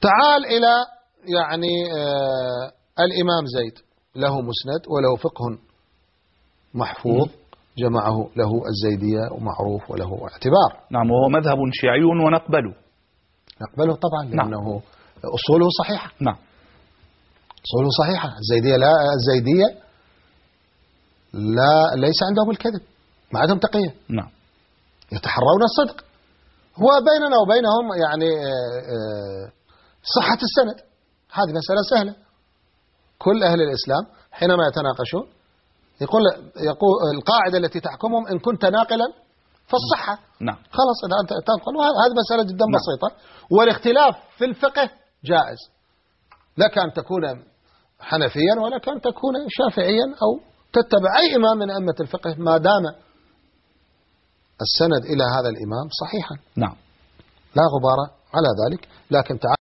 تعال إلى يعني آه الإمام زيد. له مسند وله فقه محفوظ جمعه له الزيدية ومعروف وله اعتبار. نعم وهو مذهب شيعي ونقبله. نقبله طبعا نعم. لأنه أصوله صحيحة. نعم. أصوله صحيحة. الزيدية لا الزيدية لا ليس عندهم الكذب. ما عندهم تقية نعم. يتحرون الصدق. هو بيننا وبينهم يعني آه، آه، صحة السند. هذه مسألة سهلة. كل أهل الإسلام حينما يتناقشون يقول يقول القاعدة التي تحكمهم إن كنت ناقلا فالصحة. نعم. خلاص إذا أنت تنقل. وهذه مسألة جدا نعم. بسيطة. والاختلاف في الفقه جائز. لك أن تكون حنفيا ولك أن تكون شافعيا أو تتبع أي إمام من أئمة الفقه ما دام السند إلى هذا الإمام صحيحا. نعم. لا غبار على ذلك. لكن تعال